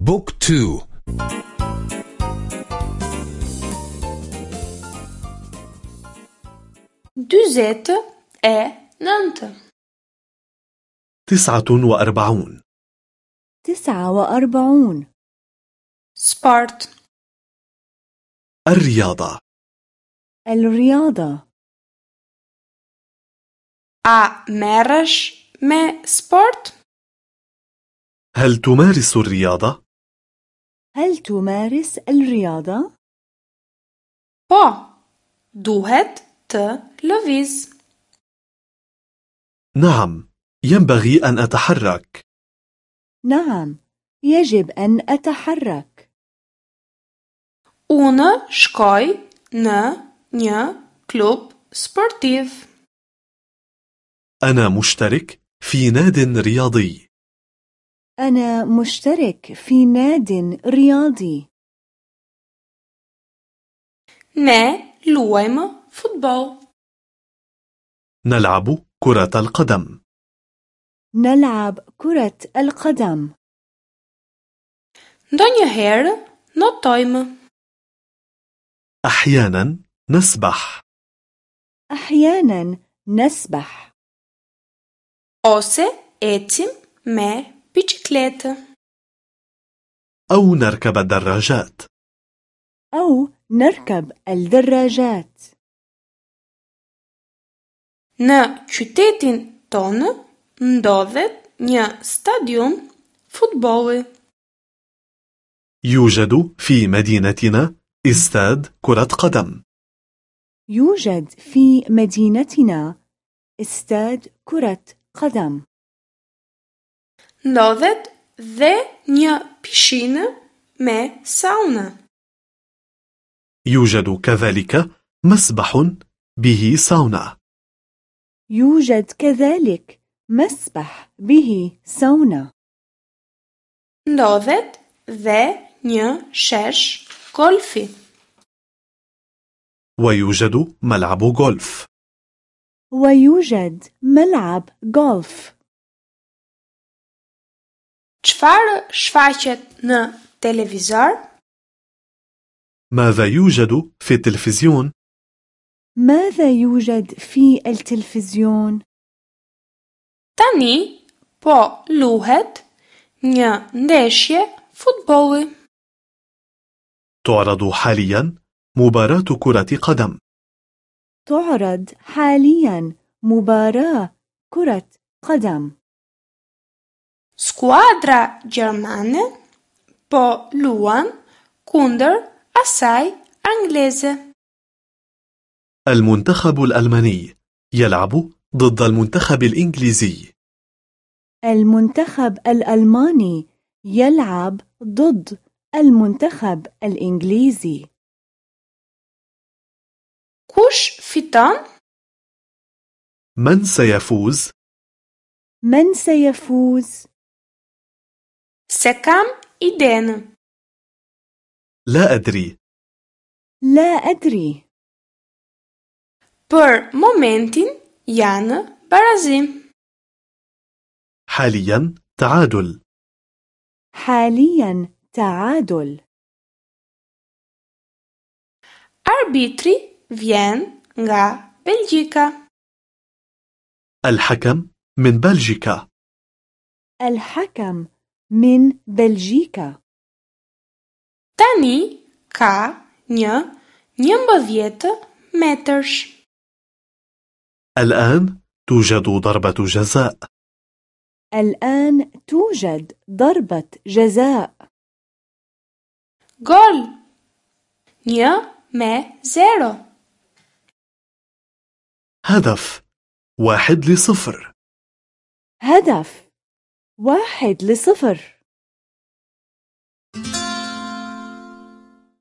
book two. dyzet e nëntë. تسعة وأربعون. تسعة وأربعون. Sport. الرياضة. الرياضة. A merreš me sport? هل تمارس الرياضة؟ هل تمارس الرياضة؟ Po, duhet të lëviz. نعم ينبغي أن أتحرك نعم يجب أن أتحرك Unë shkoj në një klub sportiv. أنا مشترك في ناد رياضي أنا مشترك في ناد رياضي. Ne luajmë futboll. نلعب كرة القدم. نلعب كرة القدم. Ndonjëherë notojmë. أحيانا نسبح. أحيانا نسبح. Ose ecim me biçikletë. أو نركب الدراجات أو نركب الدراجات Në qytetin tonë ndodhet një stadium futbolli. يوجد في مدينتنا استاد كرة قدم يوجد في مدينتنا استاد كرة قدم Ndodhet dhe një pishinë me sauna. يوجد كذلك مسبح به ساونا يوجد كذلك مسبح به سونا Ndodhet dhe një shesh golfi. ويوجد ملعب غولف ويوجد ملعب غولف Çfarë shfaqet në televizor? ماذا يوجد في التلفزيون؟ ماذا يوجد في التلفزيون؟ Tani po luhet një ndeshje futbolli. تعرض حاليا مباراة كرة قدم تعرض حاليا مباراة كرة قدم Skuadra gjermane po luan kundër asaj angleze. المنتخب الألماني يلعب ضد المنتخب الإنجليزي المنتخب الألماني يلعب ضد المنتخب الإنجليزي Kush fiton? من سيفوز؟ من سيفوز؟ سكام إدين لا أدري. لا أدري. بر مومنتين يان برازيم حاليا تعادل. حاليا تعادل. أربيتري فيان غا بلجيكا الحكم من بلجيكا. الحكم من بلجيكا Tani ka një 11 metërsh. الآن توجد ضربة جزاء الآن توجد ضربة جزاء Gol. Një me zero. هدف واحد لصفر هدف واحد لصفر.